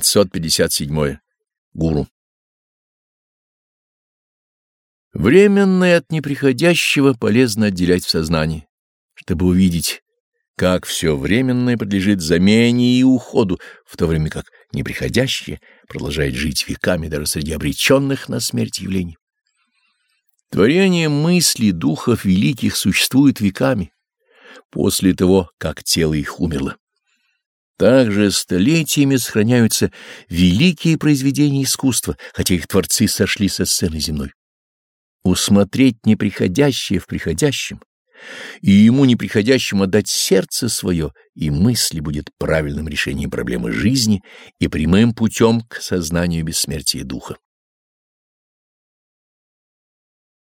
557. Гуру. Временное от неприходящего полезно отделять в сознании, чтобы увидеть, как все временное подлежит замене и уходу, в то время как неприходящее продолжает жить веками даже среди обреченных на смерть явлений. Творение мыслей духов великих существует веками, после того, как тело их умерло. Также столетиями сохраняются великие произведения искусства, хотя их творцы сошли со сцены земной. Усмотреть неприходящее в приходящем, и ему неприходящему отдать сердце свое и мысли будет правильным решением проблемы жизни и прямым путем к сознанию бессмертия духа.